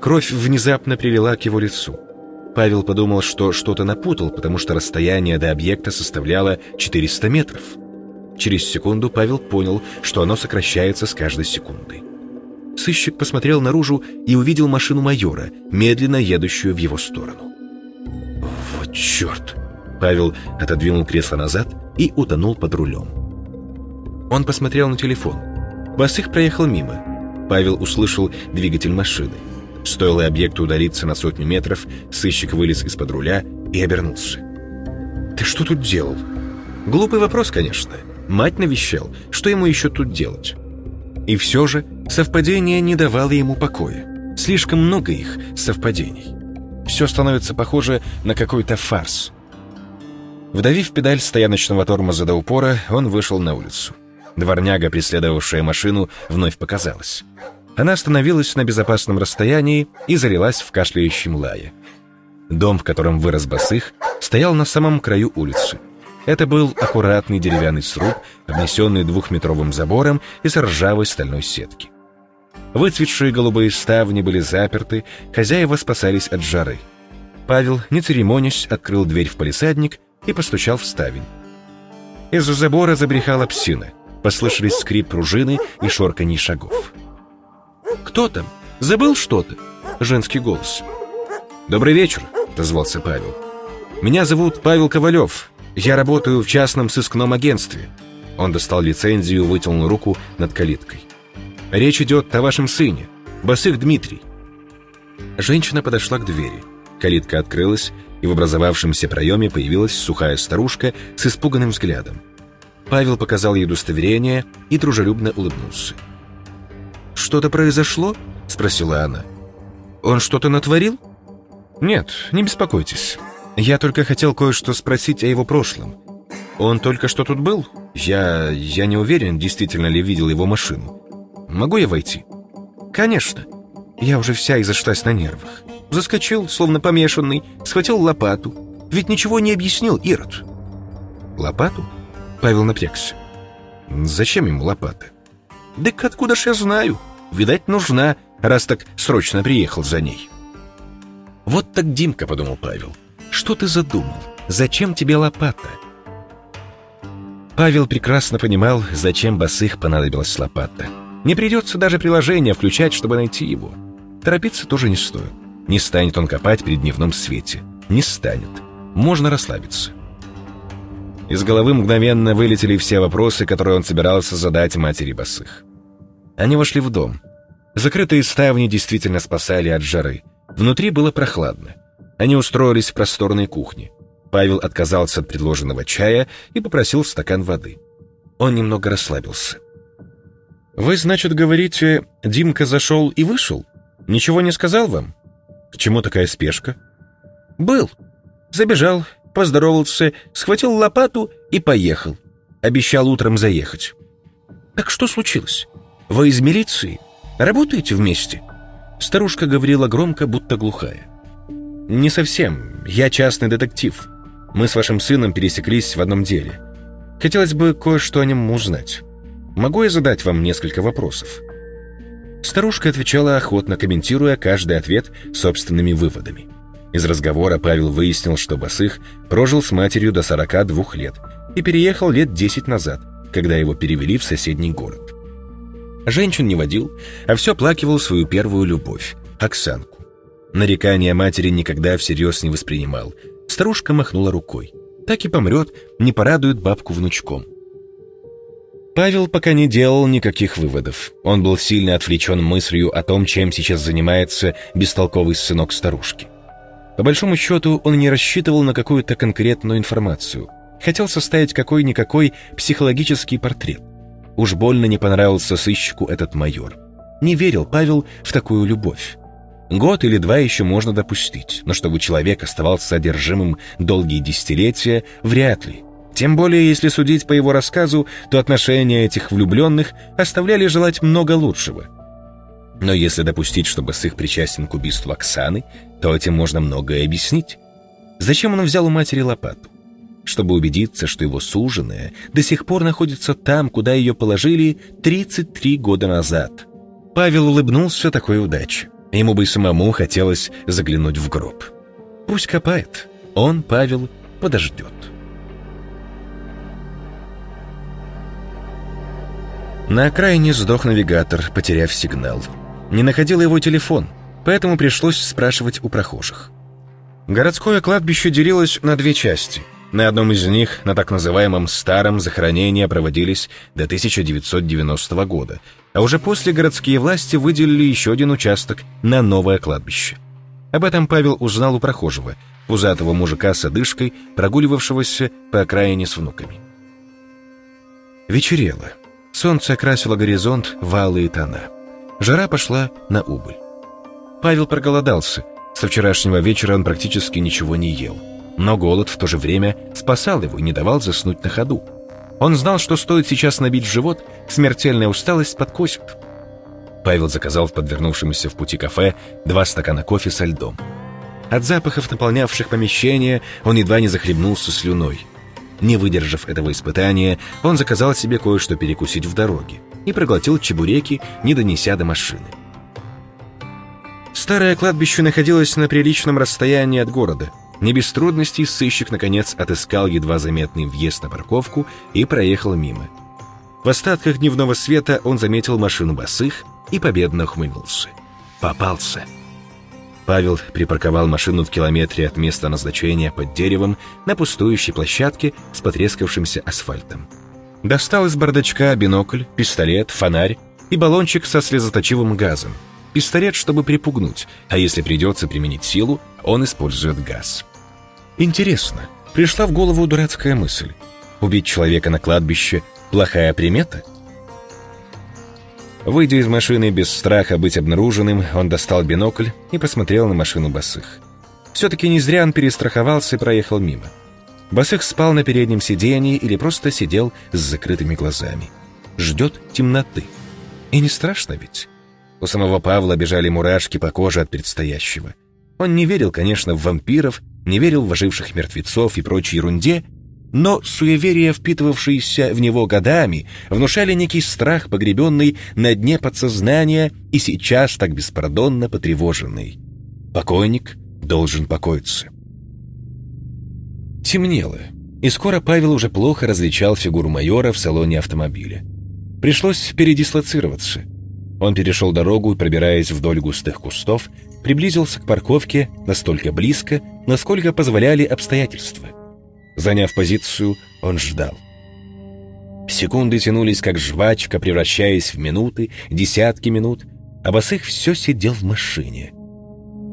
Speaker 1: Кровь внезапно прилила к его лицу. Павел подумал, что что-то напутал, потому что расстояние до объекта составляло 400 метров. Через секунду Павел понял, что оно сокращается с каждой секундой. Сыщик посмотрел наружу и увидел машину майора, медленно едущую в его сторону. «Вот черт!» Павел отодвинул кресло назад и утонул под рулем. Он посмотрел на телефон. Басых проехал мимо. Павел услышал двигатель машины. Стоило объекту удалиться на сотню метров, сыщик вылез из-под руля и обернулся. «Ты что тут делал?» Глупый вопрос, конечно. Мать навещал. Что ему еще тут делать? И все же совпадение не давало ему покоя. Слишком много их совпадений. Все становится похоже на какой-то фарс. Вдавив педаль стояночного тормоза до упора, он вышел на улицу. Дворняга, преследовавшая машину, вновь показалась. Она остановилась на безопасном расстоянии и залилась в кашляющем лае. Дом, в котором вырос босых, стоял на самом краю улицы. Это был аккуратный деревянный сруб, обнесенный двухметровым забором из ржавой стальной сетки. Выцветшие голубые ставни были заперты, хозяева спасались от жары. Павел, не церемонясь, открыл дверь в палисадник и постучал в ставень. Из-за забора забрехала псина. Послышались скрип пружины и шорканье шагов. «Кто там? Забыл что-то?» Женский голос. «Добрый вечер», — отозвался Павел. «Меня зовут Павел Ковалев. Я работаю в частном сыскном агентстве». Он достал лицензию и вытянул руку над калиткой. «Речь идет о вашем сыне, Басых Дмитрий». Женщина подошла к двери. Калитка открылась, и в образовавшемся проеме появилась сухая старушка с испуганным взглядом. Павел показал ей удостоверение и дружелюбно улыбнулся. «Что-то произошло?» — спросила она. «Он что-то натворил?» «Нет, не беспокойтесь. Я только хотел кое-что спросить о его прошлом. Он только что тут был? Я... я не уверен, действительно ли видел его машину. Могу я войти?» «Конечно. Я уже вся изошлась на нервах. Заскочил, словно помешанный, схватил лопату. Ведь ничего не объяснил Ирод». «Лопату?» Павел напрягся. «Зачем ему лопата?» «Так откуда ж я знаю? Видать, нужна, раз так срочно приехал за ней». «Вот так Димка», — подумал Павел. «Что ты задумал? Зачем тебе лопата?» Павел прекрасно понимал, зачем Басых понадобилась лопата. Не придется даже приложение включать, чтобы найти его. Торопиться тоже не стоит. Не станет он копать при дневном свете. Не станет. Можно расслабиться. Из головы мгновенно вылетели все вопросы, которые он собирался задать матери Басых. Они вошли в дом. Закрытые ставни действительно спасали от жары. Внутри было прохладно. Они устроились в просторной кухне. Павел отказался от предложенного чая и попросил стакан воды. Он немного расслабился. «Вы, значит, говорите, Димка зашел и вышел? Ничего не сказал вам? К чему такая спешка?» «Был. Забежал, поздоровался, схватил лопату и поехал. Обещал утром заехать. Так что случилось? Вы из милиции? Работаете вместе?» Старушка говорила громко, будто глухая. «Не совсем. Я частный детектив. Мы с вашим сыном пересеклись в одном деле. Хотелось бы кое-что о нем узнать. Могу я задать вам несколько вопросов?» Старушка отвечала охотно, комментируя каждый ответ собственными выводами. Из разговора Павел выяснил, что Басых прожил с матерью до 42 лет и переехал лет 10 назад, когда его перевели в соседний город. Женщин не водил, а все плакивал свою первую любовь — Оксанку. Нарекания матери никогда всерьез не воспринимал. Старушка махнула рукой. Так и помрет, не порадует бабку внучком. Павел пока не делал никаких выводов. Он был сильно отвлечен мыслью о том, чем сейчас занимается бестолковый сынок старушки. По большому счету, он не рассчитывал на какую-то конкретную информацию. Хотел составить какой-никакой психологический портрет. Уж больно не понравился сыщику этот майор. Не верил Павел в такую любовь. Год или два еще можно допустить, но чтобы человек оставался одержимым долгие десятилетия, вряд ли. Тем более, если судить по его рассказу, то отношения этих влюбленных оставляли желать много лучшего. Но если допустить, чтобы с их причастен к убийству Оксаны, то этим можно многое объяснить. Зачем он взял у матери лопату? Чтобы убедиться, что его суженая до сих пор находится там, куда ее положили 33 года назад. Павел улыбнулся такой удаче. Ему бы и самому хотелось заглянуть в гроб. Пусть копает. Он, Павел, подождет. На окраине сдох навигатор, потеряв сигнал. Не находил его телефон, поэтому пришлось спрашивать у прохожих. Городское кладбище делилось на две части. На одном из них, на так называемом «старом», захоронения проводились до 1990 года, а уже после городские власти выделили еще один участок на новое кладбище. Об этом Павел узнал у прохожего, пузатого мужика с одышкой, прогуливавшегося по окраине с внуками. Вечерело. Солнце окрасило горизонт в алые тона. Жара пошла на убыль. Павел проголодался. Со вчерашнего вечера он практически ничего не ел. Но голод в то же время спасал его и не давал заснуть на ходу. Он знал, что стоит сейчас набить живот, смертельная усталость подкосит. Павел заказал в подвернувшемся в пути кафе два стакана кофе со льдом. От запахов, наполнявших помещение, он едва не захлебнулся слюной. Не выдержав этого испытания, он заказал себе кое-что перекусить в дороге и проглотил чебуреки, не донеся до машины. Старое кладбище находилось на приличном расстоянии от города. Не без трудностей сыщик, наконец, отыскал едва заметный въезд на парковку и проехал мимо. В остатках дневного света он заметил машину босых и победно ухмыльнулся. Попался. Павел припарковал машину в километре от места назначения под деревом на пустующей площадке с потрескавшимся асфальтом. Достал из бардачка бинокль, пистолет, фонарь и баллончик со слезоточивым газом. Пистолет, чтобы припугнуть, а если придется применить силу, он использует газ. Интересно, пришла в голову дурацкая мысль. Убить человека на кладбище – плохая примета – Выйдя из машины без страха быть обнаруженным, он достал бинокль и посмотрел на машину Басых. Все-таки не зря он перестраховался и проехал мимо. Басых спал на переднем сидении или просто сидел с закрытыми глазами. Ждет темноты. И не страшно ведь? У самого Павла бежали мурашки по коже от предстоящего. Он не верил, конечно, в вампиров, не верил в оживших мертвецов и прочей ерунде, но суеверия, впитывавшиеся в него годами, внушали некий страх, погребенный на дне подсознания и сейчас так беспардонно потревоженный. Покойник должен покоиться. Темнело, и скоро Павел уже плохо различал фигуру майора в салоне автомобиля. Пришлось передислоцироваться. Он перешел дорогу и, пробираясь вдоль густых кустов, приблизился к парковке настолько близко, насколько позволяли обстоятельства. Заняв позицию, он ждал. Секунды тянулись, как жвачка, превращаясь в минуты, десятки минут, а Басых все сидел в машине.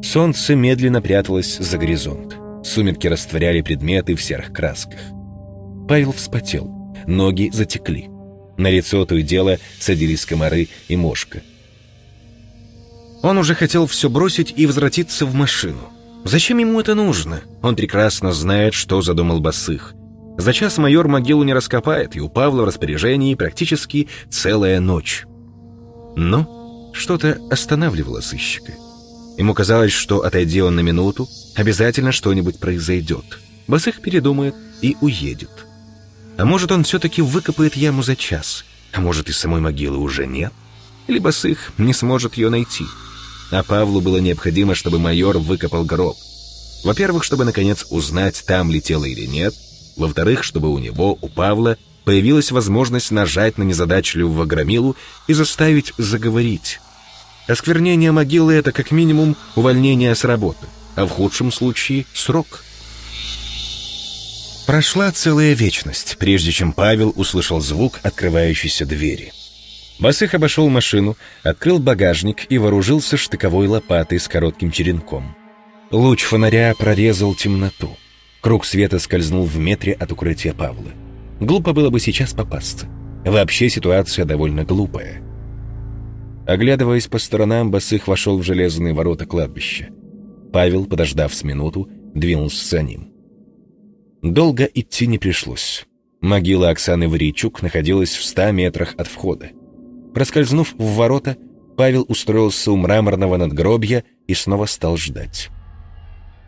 Speaker 1: Солнце медленно пряталось за горизонт. Сумерки растворяли предметы в серых красках. Павел вспотел, ноги затекли. На лицо то и дело садились комары и мошка. Он уже хотел все бросить и возвратиться в машину. Зачем ему это нужно? Он прекрасно знает, что задумал Басых. За час майор могилу не раскопает, и у Павла в распоряжении практически целая ночь. Но что-то останавливало сыщика. Ему казалось, что, отойди он на минуту, обязательно что-нибудь произойдет. Басых передумает и уедет. А может, он все-таки выкопает яму за час, а может, и самой могилы уже нет? Или Басых не сможет ее найти? А Павлу было необходимо, чтобы майор выкопал гроб. Во-первых, чтобы наконец узнать, там ли или нет. Во-вторых, чтобы у него, у Павла, появилась возможность нажать на незадачливого громилу и заставить заговорить. Осквернение могилы — это как минимум увольнение с работы, а в худшем случае — срок. Прошла целая вечность, прежде чем Павел услышал звук открывающейся двери. Басых обошел машину, открыл багажник и вооружился штыковой лопатой с коротким черенком. Луч фонаря прорезал темноту. Круг света скользнул в метре от укрытия Павла. Глупо было бы сейчас попасться. Вообще ситуация довольно глупая. Оглядываясь по сторонам, Басых вошел в железные ворота кладбища. Павел, подождав с минуту, двинулся за ним. Долго идти не пришлось. Могила Оксаны Варичук находилась в ста метрах от входа. Проскользнув в ворота, Павел устроился у мраморного надгробья и снова стал ждать.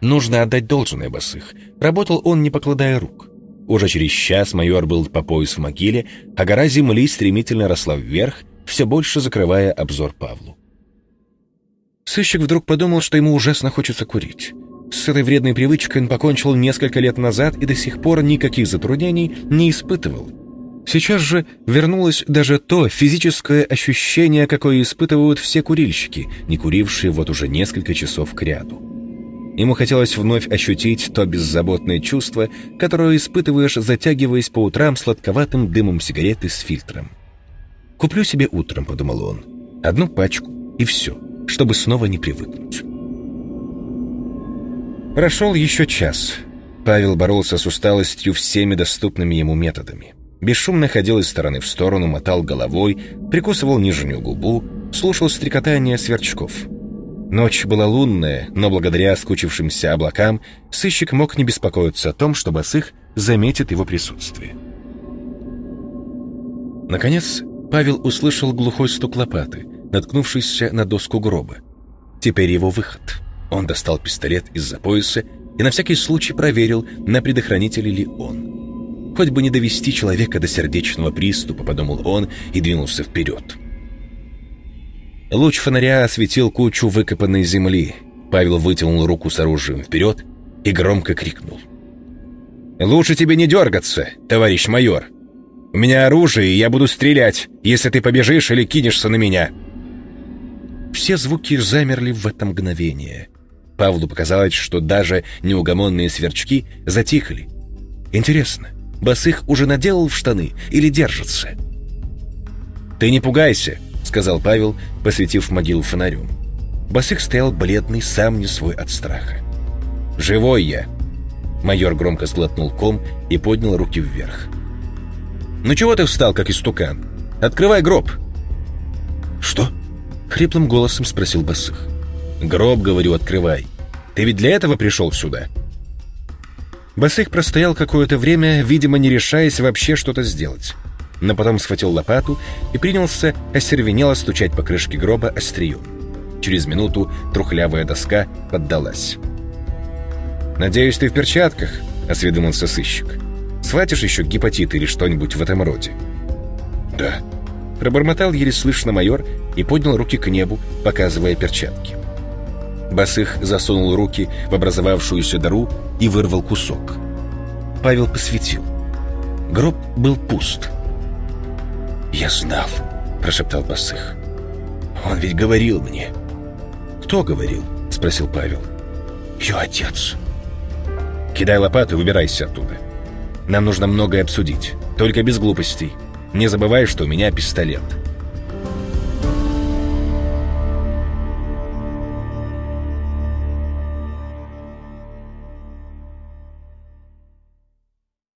Speaker 1: Нужно отдать должное Басых. Работал он, не покладая рук. Уже через час майор был по пояс в могиле, а гора земли стремительно росла вверх, все больше закрывая обзор Павлу. Сыщик вдруг подумал, что ему ужасно хочется курить. С этой вредной привычкой он покончил несколько лет назад и до сих пор никаких затруднений не испытывал. Сейчас же вернулось даже то физическое ощущение, какое испытывают все курильщики, не курившие вот уже несколько часов к ряду. Ему хотелось вновь ощутить то беззаботное чувство, которое испытываешь, затягиваясь по утрам сладковатым дымом сигареты с фильтром. «Куплю себе утром», — подумал он, — «одну пачку, и все, чтобы снова не привыкнуть». Прошел еще час. Павел боролся с усталостью всеми доступными ему методами. Бесшумно ходил из стороны в сторону, мотал головой, прикусывал нижнюю губу, слушал стрекотание сверчков. Ночь была лунная, но благодаря скучившимся облакам сыщик мог не беспокоиться о том, что Басых заметит его присутствие. Наконец, Павел услышал глухой стук лопаты, наткнувшийся на доску гроба. Теперь его выход. Он достал пистолет из-за пояса и на всякий случай проверил, на предохранителе ли он. Хоть бы не довести человека до сердечного приступа, подумал он и двинулся вперед. Луч фонаря осветил кучу выкопанной земли. Павел вытянул руку с оружием вперед и громко крикнул. «Лучше тебе не дергаться, товарищ майор. У меня оружие, и я буду стрелять, если ты побежишь или кинешься на меня». Все звуки замерли в это мгновение. Павлу показалось, что даже неугомонные сверчки затихли. Интересно, Басых уже наделал в штаны или держится? «Ты не пугайся», — сказал Павел, посветив могилу фонарем. Басых стоял бледный, сам не свой от страха. «Живой я!» Майор громко сглотнул ком и поднял руки вверх. «Ну чего ты встал, как истукан? Открывай гроб!» «Что?» — хриплым голосом спросил Басых. «Гроб, говорю, открывай. Ты ведь для этого пришел сюда?» Басых простоял какое-то время, видимо, не решаясь вообще что-то сделать но потом схватил лопату и принялся остервенело стучать по крышке гроба острием. Через минуту трухлявая доска поддалась. «Надеюсь, ты в перчатках?» — осведомился сыщик. «Схватишь еще гепатит или что-нибудь в этом роде?» «Да», — пробормотал еле слышно майор и поднял руки к небу, показывая перчатки. Басых засунул руки в образовавшуюся дыру и вырвал кусок. Павел посветил. Гроб был пуст. «Я знал», — прошептал Басых. «Он ведь говорил мне». «Кто говорил?» — спросил Павел. «Ее отец». «Кидай лопату и выбирайся оттуда. Нам нужно многое обсудить, только без глупостей. Не забывай, что у меня пистолет».